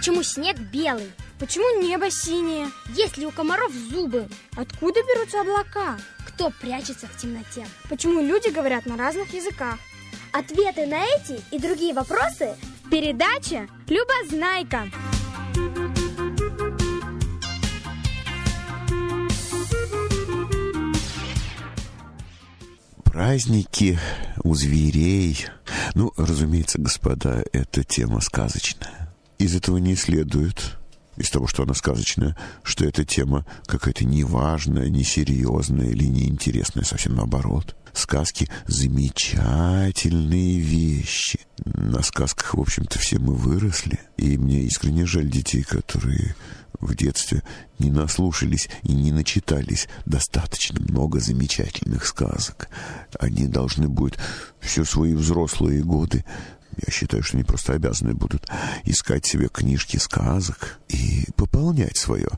Почему снег белый? Почему небо синее? Есть ли у комаров зубы? Откуда берутся облака? Кто прячется в темноте? Почему люди говорят на разных языках? Ответы на эти и другие вопросы в передаче «Любознайка». Праздники у зверей. Ну, разумеется, господа, эта тема сказочная. Из этого не следует, из того, что она сказочная, что эта тема какая-то неважная, несерьезная или неинтересная, совсем наоборот. Сказки — замечательные вещи. На сказках, в общем-то, все мы выросли. И мне искренне жаль детей, которые в детстве не наслушались и не начитались достаточно много замечательных сказок. Они должны будут все свои взрослые годы я считаю, что они просто обязаны будут искать себе книжки сказок и пополнять свое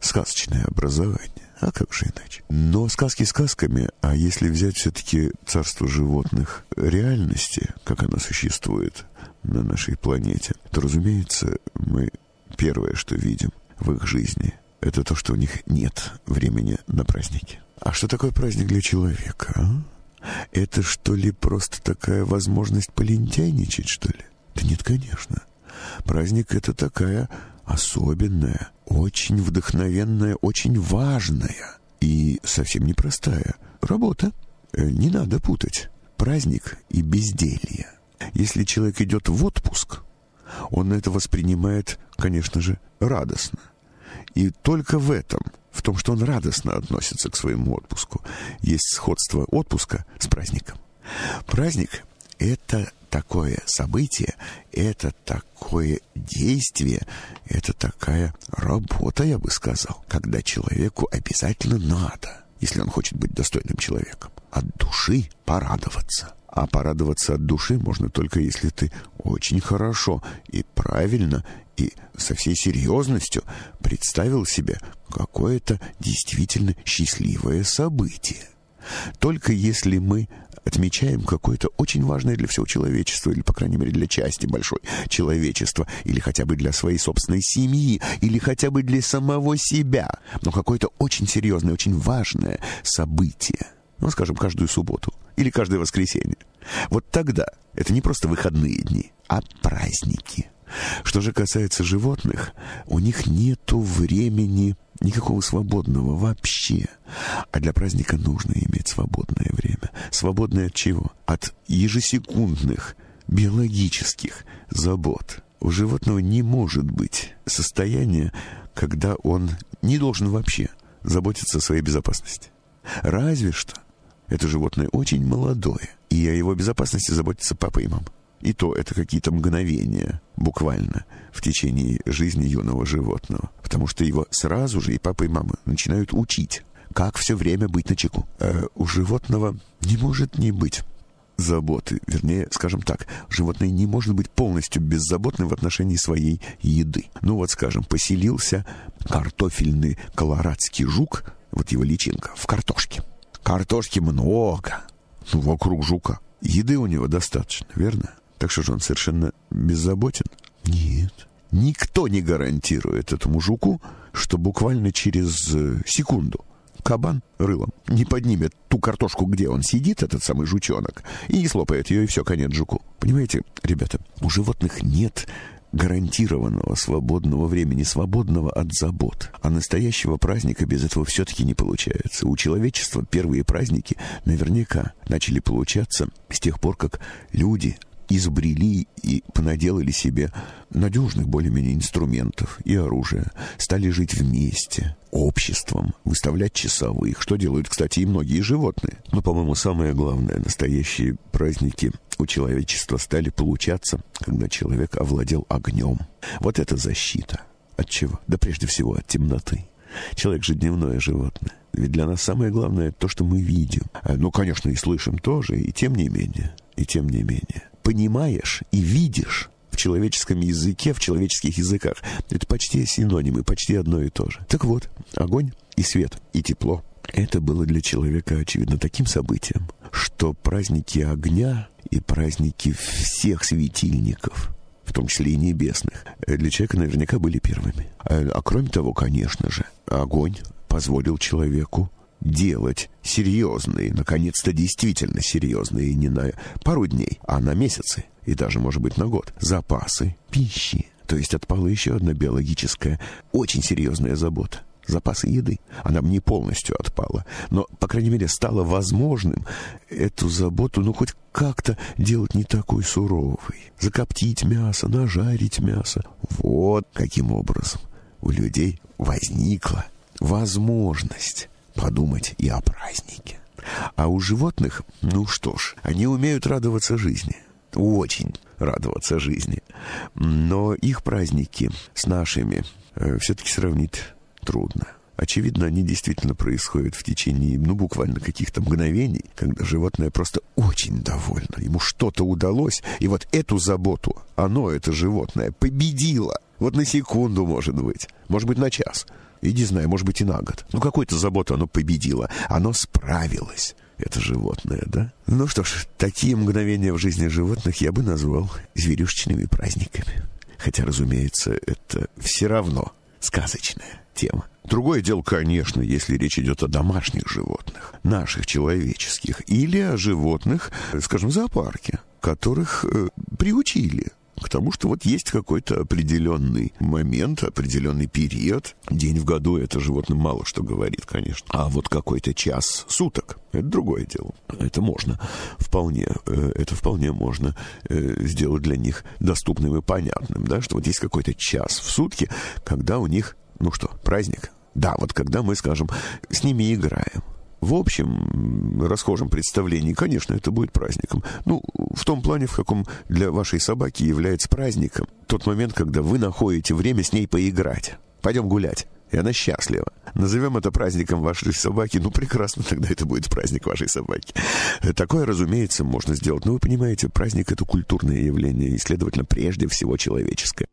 сказочное образование. А как же иначе? Но сказки сказками, а если взять все-таки царство животных реальности, как оно существует на нашей планете, то, разумеется, мы первое, что видим в их жизни, это то, что у них нет времени на праздники. А что такое праздник для человека? А? Это что ли просто такая возможность полентяйничать, что ли? Да нет, конечно. Праздник — это такая особенная, очень вдохновенная, очень важная и совсем непростая работа. Э, не надо путать праздник и безделье. Если человек идет в отпуск, он это воспринимает, конечно же, радостно. И только в этом – в том, что он радостно относится к своему отпуску. Есть сходство отпуска с праздником. Праздник — это такое событие, это такое действие, это такая работа, я бы сказал, когда человеку обязательно надо, если он хочет быть достойным человеком, от души порадоваться. А порадоваться от души можно только если ты очень хорошо и правильно и со всей серьезностью представил себе какое-то действительно счастливое событие. Только если мы отмечаем какое-то очень важное для всего человечества, или, по крайней мере, для части большой человечества, или хотя бы для своей собственной семьи, или хотя бы для самого себя, но какое-то очень серьезное, очень важное событие, ну, скажем, каждую субботу или каждое воскресенье, вот тогда это не просто выходные дни, а праздники – что же касается животных, у них нету времени никакого свободного вообще. А для праздника нужно иметь свободное время. Свободное от чего? От ежесекундных биологических забот. У животного не может быть состояния, когда он не должен вообще заботиться о своей безопасности. Разве что это животное очень молодое, и о его безопасности заботятся папа и мама. И то это какие-то мгновения, буквально, в течение жизни юного животного. Потому что его сразу же и папа, и мама начинают учить, как все время быть на чеку. А у животного не может не быть заботы. Вернее, скажем так, животное не может быть полностью беззаботным в отношении своей еды. Ну вот, скажем, поселился картофельный колорадский жук, вот его личинка, в картошке. Картошки много, ну, вокруг жука. Еды у него достаточно, верно? Так что же он совершенно беззаботен? Нет. Никто не гарантирует этому жуку, что буквально через э, секунду кабан рылом не поднимет ту картошку, где он сидит, этот самый жучонок, и не слопает ее, и все, конец жуку. Понимаете, ребята, у животных нет гарантированного свободного времени, свободного от забот. А настоящего праздника без этого все-таки не получается. У человечества первые праздники наверняка начали получаться с тех пор, как люди изобрели и понаделали себе надежных более-менее инструментов и оружия, стали жить вместе, обществом, выставлять часовых, что делают, кстати, и многие животные. Но, по-моему, самое главное, настоящие праздники у человечества стали получаться, когда человек овладел огнем. Вот это защита. От чего? Да прежде всего от темноты. Человек же дневное животное. Ведь для нас самое главное то, что мы видим. А, ну, конечно, и слышим тоже, и тем не менее, и тем не менее понимаешь и видишь в человеческом языке, в человеческих языках. Это почти синонимы, почти одно и то же. Так вот, огонь и свет, и тепло. Это было для человека, очевидно, таким событием, что праздники огня и праздники всех светильников, в том числе и небесных, для человека наверняка были первыми. А, а кроме того, конечно же, огонь позволил человеку делать серьезные, наконец-то действительно серьезные, не на пару дней, а на месяцы и даже, может быть, на год, запасы пищи. То есть отпала еще одна биологическая, очень серьезная забота запасы еды. Она не полностью отпала, но, по крайней мере, стало возможным эту заботу, ну, хоть как-то делать не такой суровой. Закоптить мясо, нажарить мясо. Вот каким образом у людей возникла возможность подумать и о празднике. А у животных, ну что ж, они умеют радоваться жизни. Очень радоваться жизни. Но их праздники с нашими э, все-таки сравнить трудно. Очевидно, они действительно происходят в течение, ну, буквально каких-то мгновений, когда животное просто очень довольно. Ему что-то удалось, и вот эту заботу, оно, это животное, победило. Вот на секунду, может быть. Может быть, на час. И не знаю, может быть, и на год. Ну, какую-то заботу оно победило. Оно справилось. Это животное, да? Ну что ж, такие мгновения в жизни животных я бы назвал зверюшечными праздниками. Хотя, разумеется, это все равно сказочная тема. Другое дело, конечно, если речь идет о домашних животных, наших человеческих, или о животных, скажем, в зоопарке, которых э, приучили к тому, что вот есть какой-то определенный момент, определенный период. День в году это животным мало что говорит, конечно. А вот какой-то час суток — это другое дело. Это можно вполне, э, это вполне можно э, сделать для них доступным и понятным, да, что вот есть какой-то час в сутки, когда у них, ну что, праздник. Да, вот когда мы, скажем, с ними играем в общем расхожем представлении, конечно, это будет праздником. Ну, в том плане, в каком для вашей собаки является праздником тот момент, когда вы находите время с ней поиграть. Пойдем гулять. И она счастлива. Назовем это праздником вашей собаки. Ну, прекрасно, тогда это будет праздник вашей собаки. Такое, разумеется, можно сделать. Но вы понимаете, праздник — это культурное явление, и, следовательно, прежде всего человеческое.